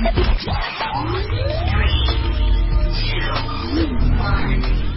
karena setaya Jangan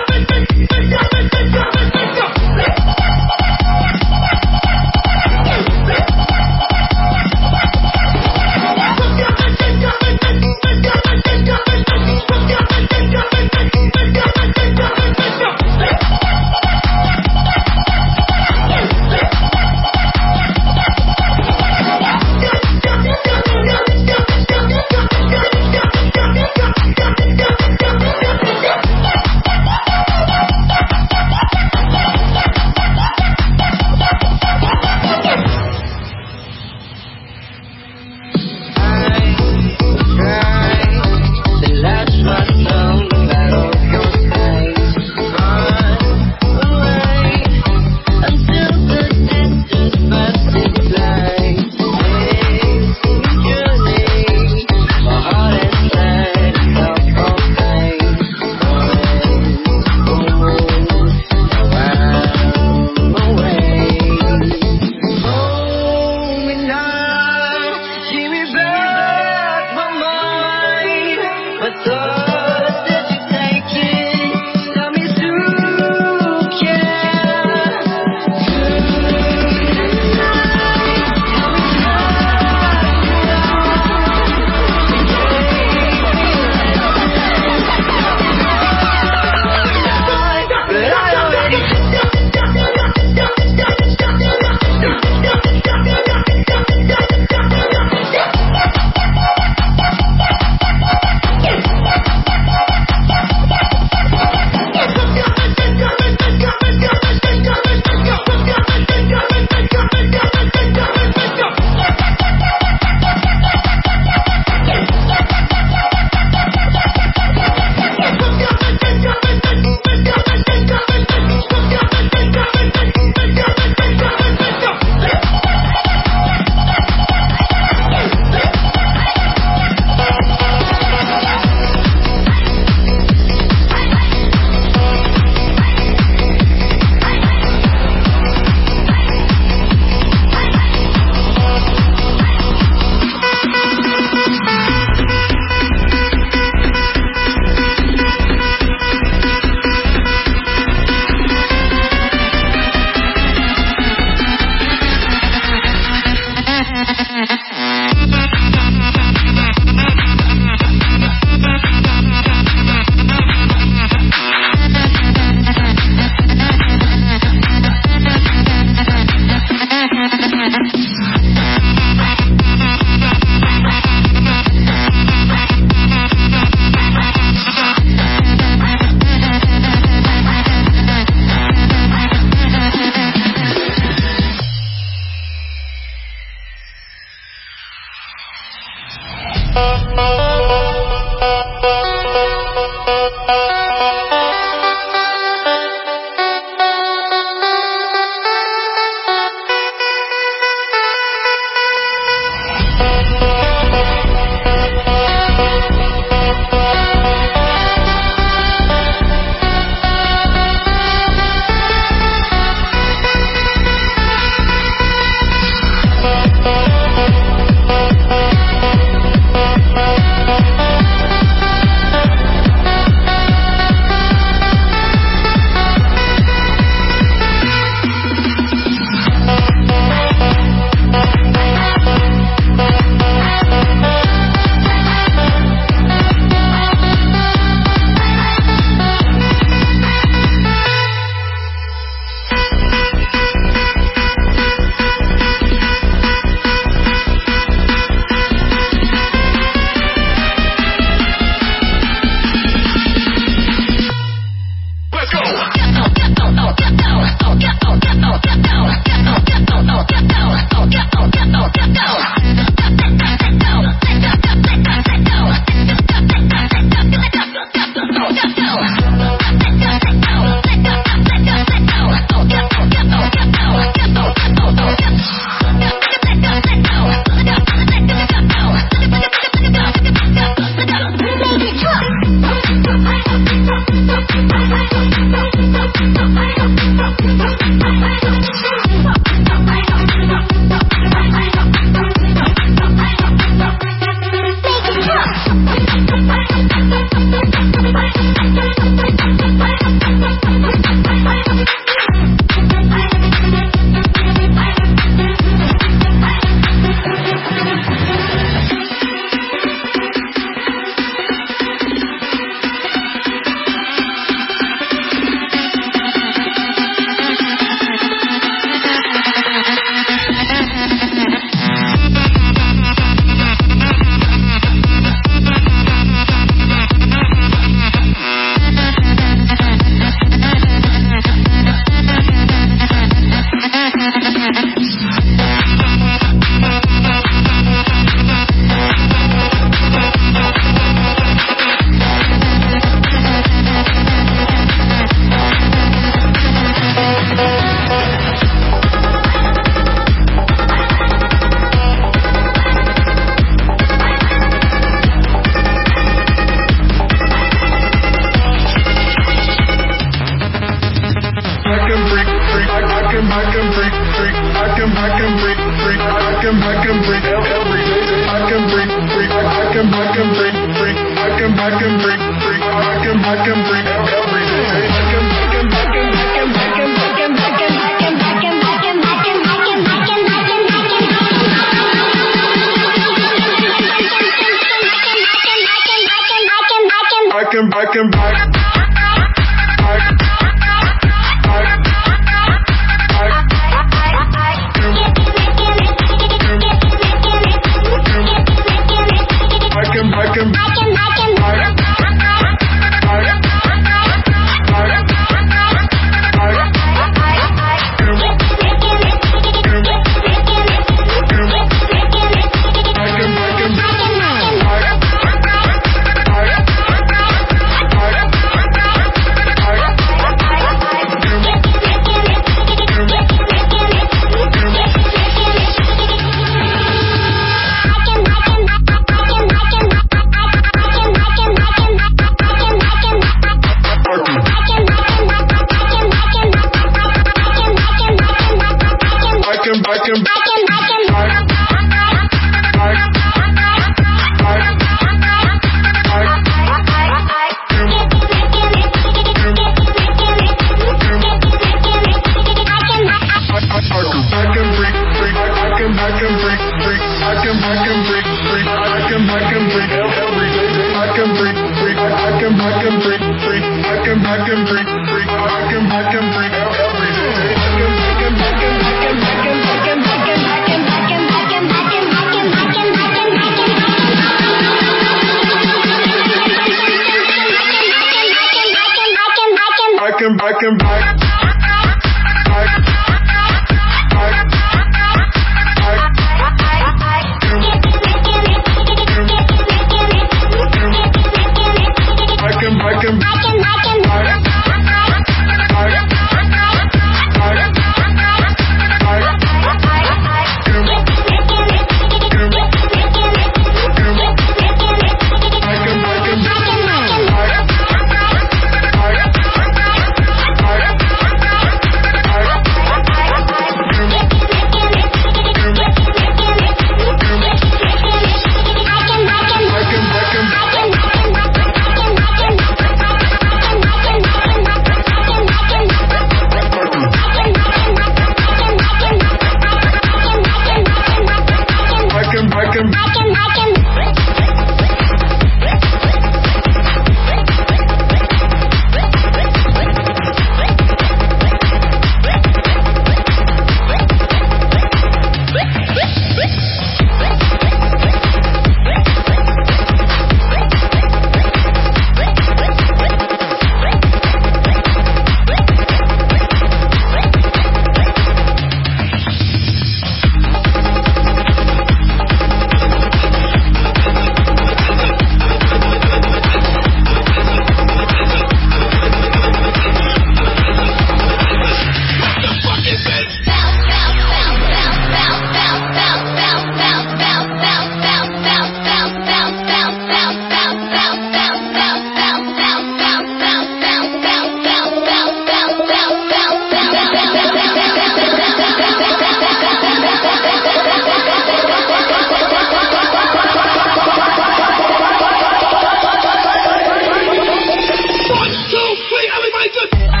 Charlie Michael.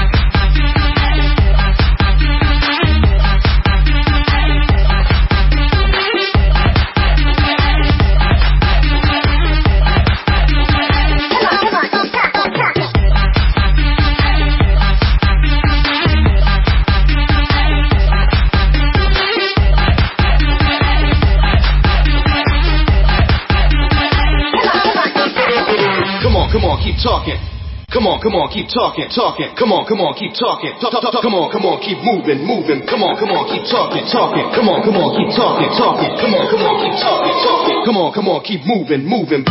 Keep talking, talking. Come on, come on, keep talking. Talk, talk, talk. Come on, come on, keep moving, moving. Come on, come on, keep talking, talking. Come on, come on, keep talking, talking. Come on, come on, keep talking, talking. Come on, come on, keep moving, moving.